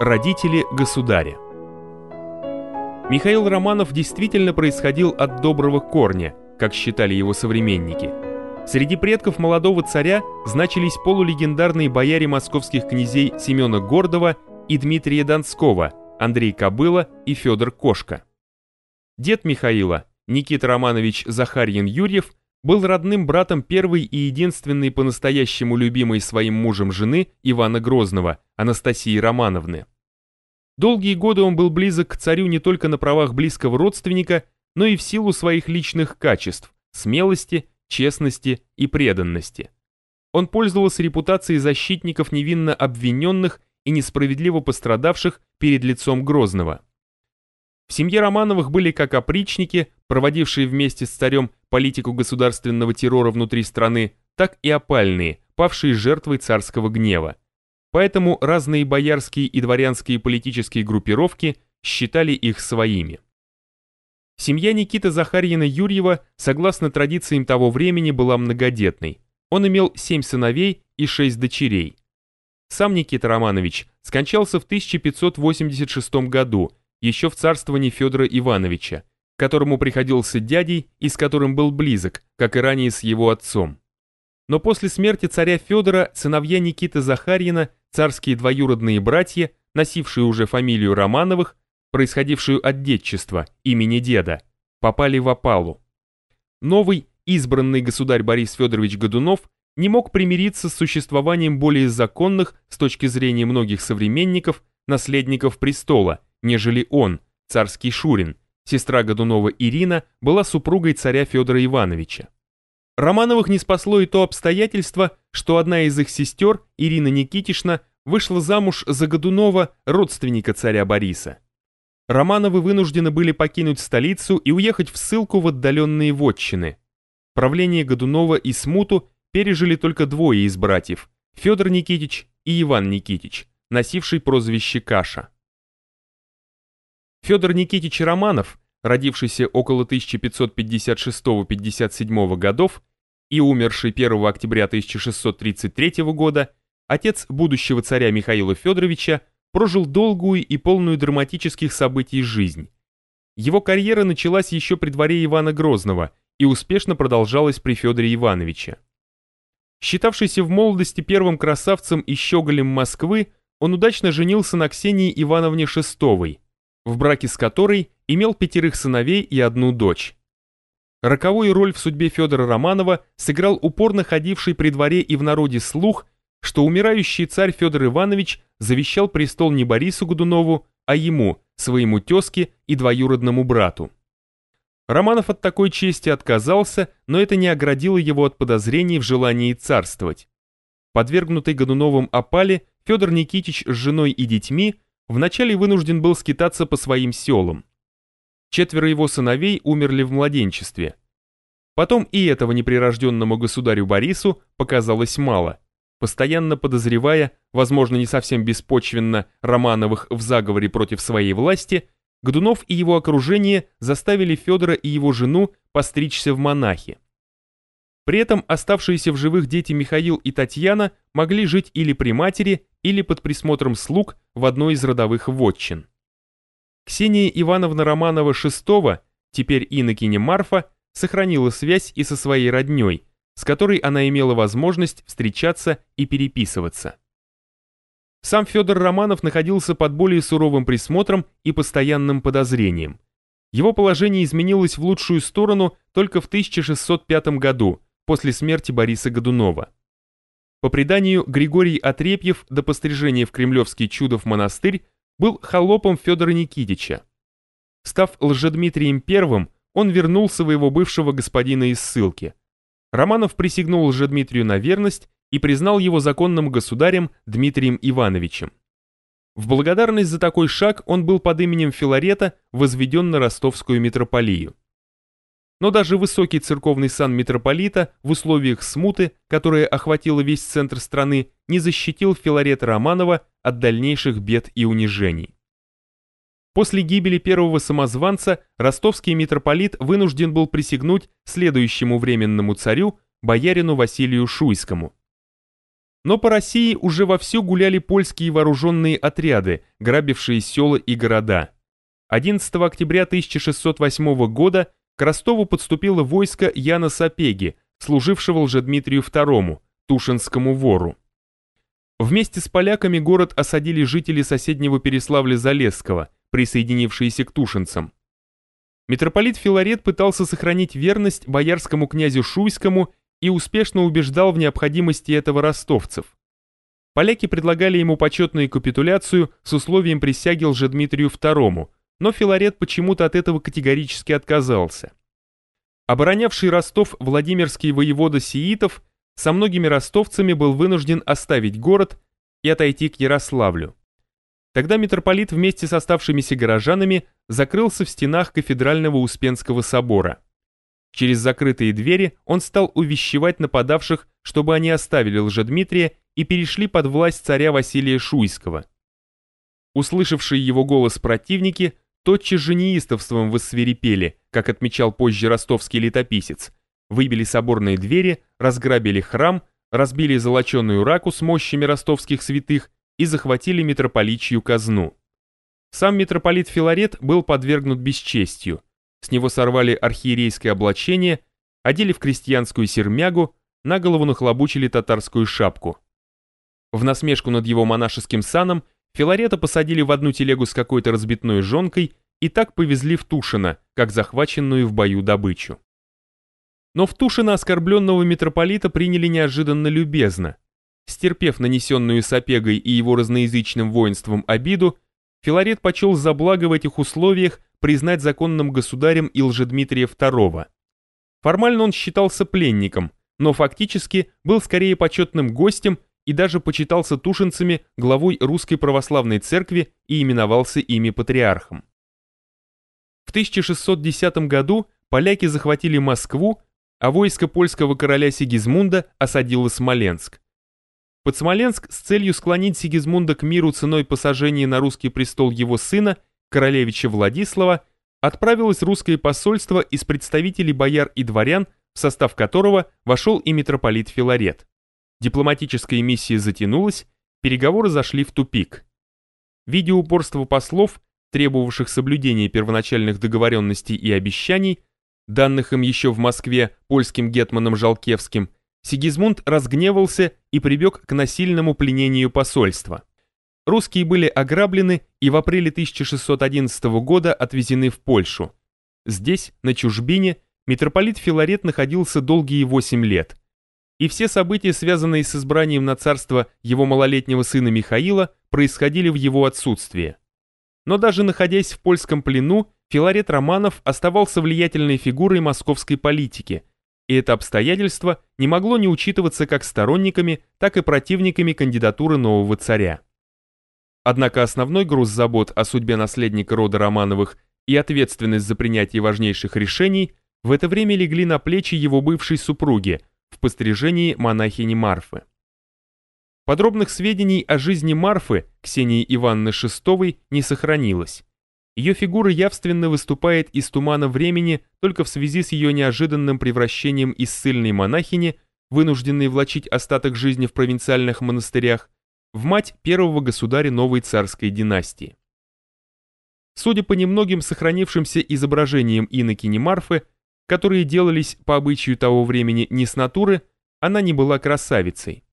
Родители государя Михаил Романов действительно происходил от доброго корня, как считали его современники. Среди предков молодого царя значились полулегендарные бояре московских князей Семена Гордова и Дмитрия Донского, Андрей Кобыла и Федор Кошка. Дед Михаила, Никита Романович Захарьин-Юрьев, был родным братом первой и единственной по-настоящему любимой своим мужем жены Ивана Грозного, Анастасии Романовны. Долгие годы он был близок к царю не только на правах близкого родственника, но и в силу своих личных качеств – смелости, честности и преданности. Он пользовался репутацией защитников невинно обвиненных и несправедливо пострадавших перед лицом Грозного. В семье Романовых были как опричники, проводившие вместе с царем политику государственного террора внутри страны, так и опальные, павшие жертвой царского гнева. Поэтому разные боярские и дворянские политические группировки считали их своими. Семья Никиты Захарьина-Юрьева, согласно традициям того времени, была многодетной. Он имел семь сыновей и шесть дочерей. Сам Никита Романович скончался в 1586 году, еще в царствовании Федора Ивановича, которому приходился дядей и с которым был близок, как и ранее с его отцом. Но после смерти царя Федора сыновья Никиты Захарьина, царские двоюродные братья, носившие уже фамилию Романовых, происходившую от детчества, имени деда, попали в опалу. Новый, избранный государь Борис Федорович Годунов не мог примириться с существованием более законных, с точки зрения многих современников, наследников престола, нежели он, царский Шурин, сестра Годунова Ирина, была супругой царя Федора Ивановича. Романовых не спасло и то обстоятельство, что одна из их сестер, Ирина Никитишна, вышла замуж за Годунова, родственника царя Бориса. Романовы вынуждены были покинуть столицу и уехать в ссылку в отдаленные вотчины. Правление Годунова и Смуту пережили только двое из братьев – Федор Никитич и Иван Никитич, носивший прозвище Каша. Федор Никитич Романов, родившийся около 1556-57 годов и умерший 1 октября 1633 года, отец будущего царя Михаила Федоровича, прожил долгую и полную драматических событий жизнь. Его карьера началась еще при дворе Ивана Грозного и успешно продолжалась при Федоре Ивановиче. Считавшийся в молодости первым красавцем и щеголем Москвы, он удачно женился на Ксении Ивановне Шестовой, в браке с которой имел пятерых сыновей и одну дочь. Роковую роль в судьбе Федора Романова сыграл упорно ходивший при дворе и в народе слух, что умирающий царь Федор Иванович завещал престол не Борису Годунову, а ему, своему тезке и двоюродному брату. Романов от такой чести отказался, но это не оградило его от подозрений в желании царствовать. Подвергнутый Годуновым опале, Федор Никитич с женой и детьми вначале вынужден был скитаться по своим селам. Четверо его сыновей умерли в младенчестве. Потом и этого неприрожденному государю Борису показалось мало. Постоянно подозревая, возможно не совсем беспочвенно, Романовых в заговоре против своей власти, Годунов и его окружение заставили Федора и его жену постричься в монахи. При этом оставшиеся в живых дети Михаил и Татьяна могли жить или при матери, или под присмотром слуг в одной из родовых вотчин. Ксения Ивановна Романова VI, теперь инокиня Марфа, сохранила связь и со своей родней, с которой она имела возможность встречаться и переписываться. Сам Федор Романов находился под более суровым присмотром и постоянным подозрением. Его положение изменилось в лучшую сторону только в 1605 году, после смерти Бориса Годунова. По преданию, Григорий Отрепьев до пострижения в Кремлевский Чудов монастырь был холопом Федора Никитича. Став Лжедмитрием I, он вернул своего бывшего господина из ссылки. Романов присягнул Лжедмитрию на верность и признал его законным государем Дмитрием Ивановичем. В благодарность за такой шаг он был под именем Филарета возведен на ростовскую митрополию. Но даже высокий церковный сан митрополита в условиях смуты, которая охватила весь центр страны, не защитил Филарета Романова от дальнейших бед и унижений. После гибели первого самозванца ростовский митрополит вынужден был присягнуть следующему временному царю, боярину Василию Шуйскому. Но по России уже вовсю гуляли польские вооруженные отряды, грабившие села и города. 11 октября 1608 года к Ростову подступило войско Яна Сапеги, служившего Лжедмитрию II, Тушинскому вору. Вместе с поляками город осадили жители соседнего Переславля-Залесского, присоединившиеся к тушинцам. Митрополит Филарет пытался сохранить верность боярскому князю Шуйскому и успешно убеждал в необходимости этого ростовцев. Поляки предлагали ему почетную капитуляцию с условием присяги Лжедмитрию II, но Филарет почему-то от этого категорически отказался. Оборонявший Ростов Владимирский воевода Сиитов со многими ростовцами был вынужден оставить город и отойти к Ярославлю. Тогда митрополит вместе с оставшимися горожанами закрылся в стенах кафедрального Успенского собора. Через закрытые двери он стал увещевать нападавших, чтобы они оставили Лжедмитрия и перешли под власть царя Василия Шуйского. Услышавшие его голос противники тотчас же неистовством воссвирепели, как отмечал позже ростовский летописец, выбили соборные двери, разграбили храм, разбили золоченую раку с мощами ростовских святых и захватили митрополичью казну. Сам митрополит Филарет был подвергнут бесчестью. С него сорвали архиерейское облачение, одели в крестьянскую сермягу, на голову нахлобучили татарскую шапку. В насмешку над его монашеским саном Филарета посадили в одну телегу с какой-то разбитной жонкой и так повезли в Тушино, как захваченную в бою добычу. Но в Тушино оскорбленного митрополита приняли неожиданно любезно. Стерпев нанесенную Сапегой и его разноязычным воинством обиду, Филарет почел за благо в этих условиях признать законным государем и Лжедмитрия II. Формально он считался пленником, но фактически был скорее почетным гостем и даже почитался тушинцами главой Русской Православной Церкви и именовался ими патриархом. В 1610 году поляки захватили Москву, а войско польского короля Сигизмунда осадило Смоленск. Под Смоленск с целью склонить Сигизмунда к миру ценой посажения на русский престол его сына, королевича Владислава, отправилось русское посольство из представителей бояр и дворян, в состав которого вошел и митрополит Филарет. Дипломатическая миссия затянулась, переговоры зашли в тупик. Видя упорство послов, требовавших соблюдения первоначальных договоренностей и обещаний, данных им еще в Москве польским гетманом Жалкевским, Сигизмунд разгневался и прибег к насильному пленению посольства. Русские были ограблены и в апреле 1611 года отвезены в Польшу. Здесь, на чужбине, митрополит Филарет находился долгие 8 лет. И все события, связанные с избранием на царство его малолетнего сына Михаила, происходили в его отсутствие. Но даже находясь в польском плену, Филарет Романов оставался влиятельной фигурой московской политики – и это обстоятельство не могло не учитываться как сторонниками, так и противниками кандидатуры нового царя. Однако основной груз забот о судьбе наследника рода Романовых и ответственность за принятие важнейших решений в это время легли на плечи его бывшей супруги в пострижении монахини Марфы. Подробных сведений о жизни Марфы Ксении Ивановны Шестовой не сохранилось. Ее фигура явственно выступает из тумана времени только в связи с ее неожиданным превращением из ссыльной монахини, вынужденной влачить остаток жизни в провинциальных монастырях, в мать первого государя новой царской династии. Судя по немногим сохранившимся изображениям инокини Марфы, которые делались по обычаю того времени не с натуры, она не была красавицей.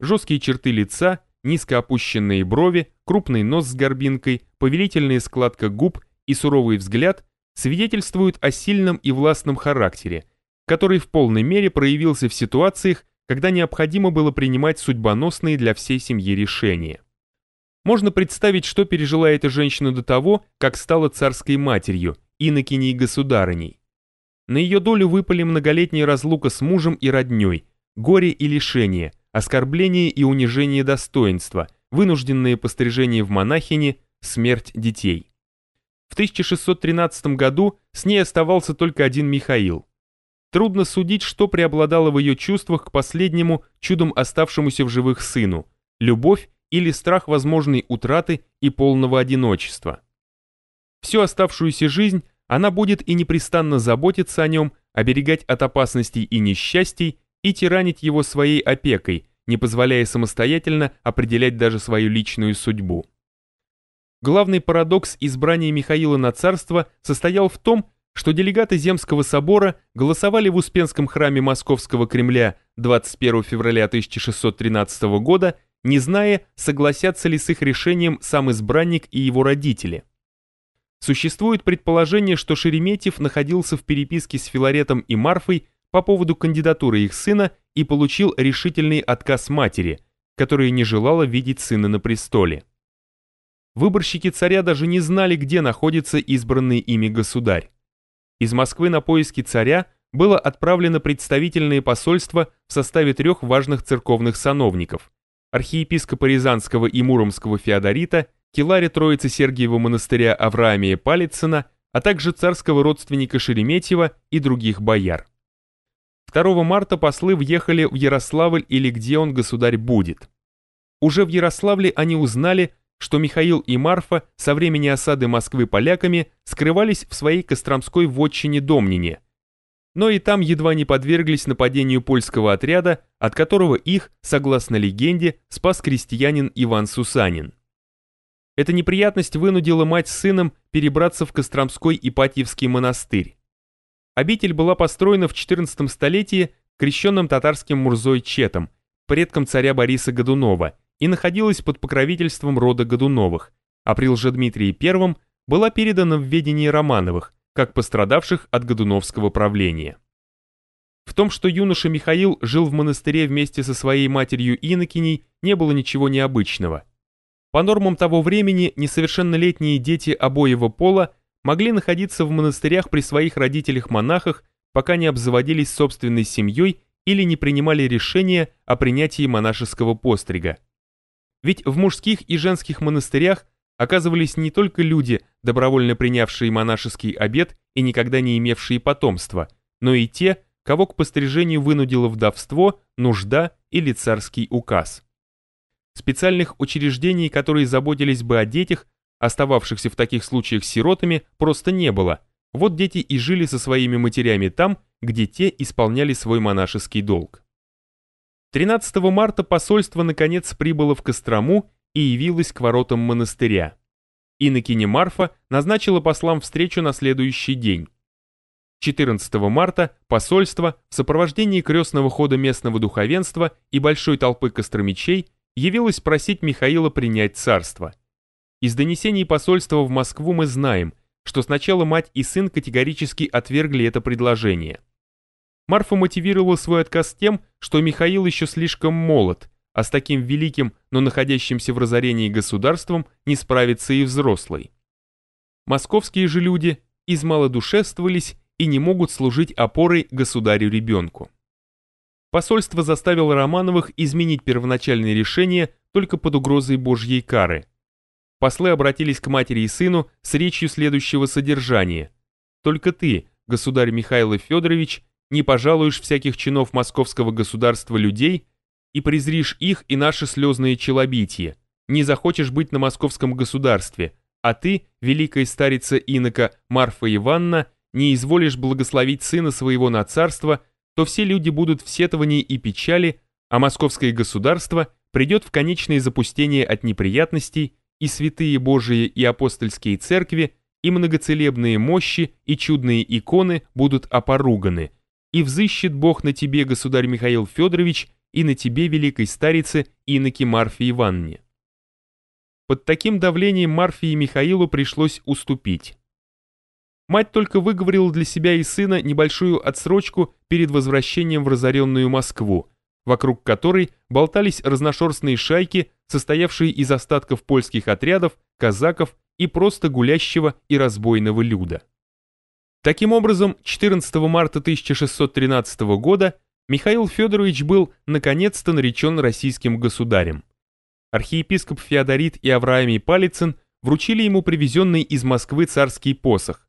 Жесткие черты лица, низко опущенные брови, крупный нос с горбинкой, повелительная складка губ и суровый взгляд свидетельствуют о сильном и властном характере, который в полной мере проявился в ситуациях, когда необходимо было принимать судьбоносные для всей семьи решения. Можно представить, что пережила эта женщина до того, как стала царской матерью, инокиней государыней. На ее долю выпали многолетняя разлука с мужем и родней, горе и лишение, оскорбление и унижение достоинства, вынужденные пострижение в монахини, смерть детей. В 1613 году с ней оставался только один Михаил. Трудно судить, что преобладало в ее чувствах к последнему чудом оставшемуся в живых сыну – любовь или страх возможной утраты и полного одиночества. Всю оставшуюся жизнь она будет и непрестанно заботиться о нем, оберегать от опасностей и несчастий и тиранить его своей опекой, не позволяя самостоятельно определять даже свою личную судьбу. Главный парадокс избрания Михаила на царство состоял в том, что делегаты Земского собора голосовали в Успенском храме Московского Кремля 21 февраля 1613 года, не зная, согласятся ли с их решением сам избранник и его родители. Существует предположение, что Шереметьев находился в переписке с Филаретом и Марфой по поводу кандидатуры их сына и получил решительный отказ матери, которая не желала видеть сына на престоле. Выборщики царя даже не знали, где находится избранный ими государь. Из Москвы на поиски царя было отправлено представительное посольство в составе трех важных церковных сановников – архиепископа Рязанского и Муромского Феодорита, келаре Троицы Сергиева монастыря Авраамия Палицына, а также царского родственника Шереметьева и других бояр. 2 марта послы въехали в Ярославль или где он, государь, будет. Уже в Ярославле они узнали, что Михаил и Марфа со времени осады Москвы поляками скрывались в своей Костромской вотчине Домнине. Но и там едва не подверглись нападению польского отряда, от которого их, согласно легенде, спас крестьянин Иван Сусанин. Эта неприятность вынудила мать с сыном перебраться в Костромской Ипатьевский монастырь. Обитель была построена в XIV столетии крещенным татарским Мурзой Четом, предком царя Бориса Годунова – и находилась под покровительством рода Годуновых, а при Лжедмитрии I была передана в ведение Романовых, как пострадавших от Годуновского правления. В том, что юноша Михаил жил в монастыре вместе со своей матерью Инокиней, не было ничего необычного. По нормам того времени несовершеннолетние дети обоего пола могли находиться в монастырях при своих родителях-монахах, пока не обзаводились собственной семьей или не принимали решения о принятии монашеского пострига. Ведь в мужских и женских монастырях оказывались не только люди, добровольно принявшие монашеский обет и никогда не имевшие потомства, но и те, кого к пострижению вынудило вдовство, нужда или царский указ. Специальных учреждений, которые заботились бы о детях, остававшихся в таких случаях сиротами, просто не было. Вот дети и жили со своими матерями там, где те исполняли свой монашеский долг. 13 марта посольство наконец прибыло в Кострому и явилось к воротам монастыря. Инокиня Марфа назначила послам встречу на следующий день. 14 марта посольство в сопровождении крестного хода местного духовенства и большой толпы костромичей явилось просить Михаила принять царство. Из донесений посольства в Москву мы знаем, что сначала мать и сын категорически отвергли это предложение. Марфа мотивировала свой отказ тем, что Михаил еще слишком молод, а с таким великим, но находящимся в разорении государством не справится и взрослый. Московские же люди измалодушевствовались и не могут служить опорой государю-ребенку. Посольство заставило Романовых изменить первоначальное решение только под угрозой Божьей кары. Послы обратились к матери и сыну с речью следующего содержания. «Только ты, государь Михаил Федорович, не пожалуешь всяких чинов московского государства людей и презришь их и наши слезные челобитие, не захочешь быть на московском государстве, а ты, великая старица инока Марфа Ивановна, не изволишь благословить сына своего на царство, то все люди будут в сетовании и печали, а московское государство придет в конечное запустение от неприятностей, и святые Божии и апостольские церкви, и многоцелебные мощи, и чудные иконы будут опоруганы, и взыщет Бог на тебе, государь Михаил Федорович, и на тебе, великой старице, иноки Марфе Ивановне. Под таким давлением Марфе и Михаилу пришлось уступить. Мать только выговорила для себя и сына небольшую отсрочку перед возвращением в разоренную Москву, вокруг которой болтались разношерстные шайки, состоявшие из остатков польских отрядов, казаков и просто гулящего и разбойного люда. Таким образом, 14 марта 1613 года Михаил Федорович был наконец-то наречен российским государем. Архиепископ Феодорит и Авраамий Палицын вручили ему привезенный из Москвы царский посох.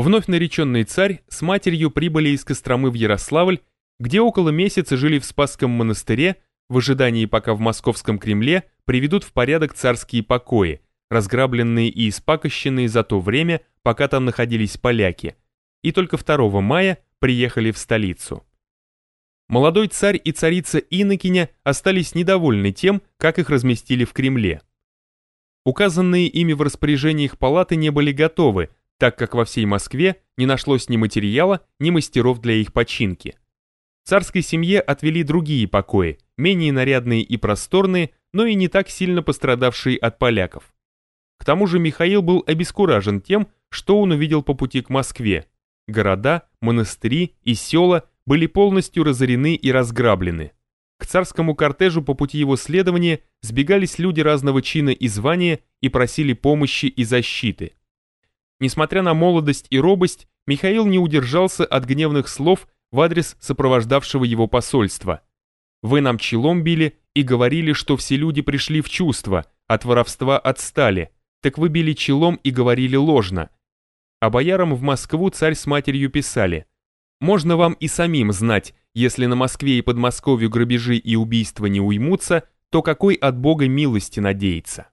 Вновь нареченный царь с матерью прибыли из Костромы в Ярославль, где около месяца жили в Спасском монастыре, в ожидании пока в Московском Кремле приведут в порядок царские покои, разграбленные и испакощенные за то время, пока там находились поляки, и только 2 мая приехали в столицу. Молодой царь и царица Инокиня остались недовольны тем, как их разместили в Кремле. Указанные ими в распоряжениях палаты не были готовы, так как во всей Москве не нашлось ни материала, ни мастеров для их починки. Царской семье отвели другие покои, менее нарядные и просторные, но и не так сильно пострадавшие от поляков. К тому же Михаил был обескуражен тем, что он увидел по пути к Москве. Города, монастыри и села были полностью разорены и разграблены. К царскому кортежу по пути его следования сбегались люди разного чина и звания и просили помощи и защиты. Несмотря на молодость и робость, Михаил не удержался от гневных слов в адрес сопровождавшего его посольства. «Вы нам челом били и говорили, что все люди пришли в чувство, от воровства отстали, так вы били челом и говорили ложно». А боярам в Москву царь с матерью писали «Можно вам и самим знать, если на Москве и Подмосковью грабежи и убийства не уймутся, то какой от Бога милости надеяться?»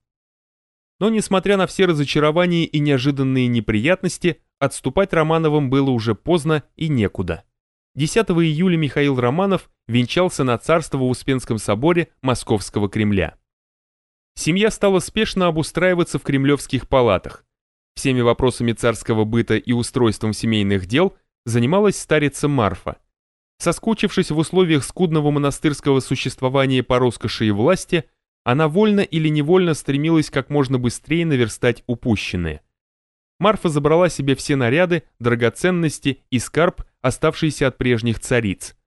Но несмотря на все разочарования и неожиданные неприятности, отступать Романовым было уже поздно и некуда. 10 июля Михаил Романов венчался на царство в Успенском соборе Московского Кремля. Семья стала спешно обустраиваться в кремлевских палатах. Всеми вопросами царского быта и устройством семейных дел занималась старица Марфа. Соскучившись в условиях скудного монастырского существования по роскоши и власти, она вольно или невольно стремилась как можно быстрее наверстать упущенное. Марфа забрала себе все наряды, драгоценности и скарб, оставшиеся от прежних цариц.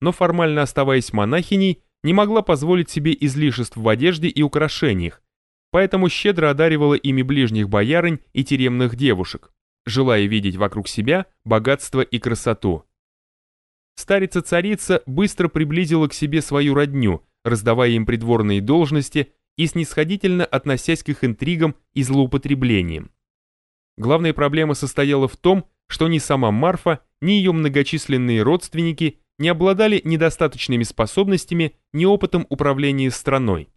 Но формально оставаясь монахиней, не могла позволить себе излишеств в одежде и украшениях, поэтому щедро одаривала ими ближних боярынь и тюремных девушек, желая видеть вокруг себя богатство и красоту. Старица-царица быстро приблизила к себе свою родню, раздавая им придворные должности и снисходительно относясь к их интригам и злоупотреблениям. Главная проблема состояла в том, что ни сама Марфа, ни ее многочисленные родственники не обладали недостаточными способностями, ни опытом управления страной.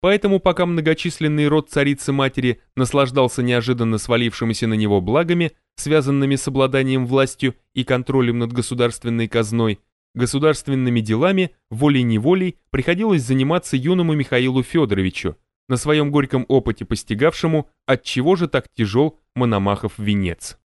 Поэтому пока многочисленный род царицы-матери наслаждался неожиданно свалившимися на него благами, связанными с обладанием властью и контролем над государственной казной, Государственными делами волей-неволей приходилось заниматься юному Михаилу Федоровичу, на своем горьком опыте постигавшему, от чего же так тяжел Мономахов венец.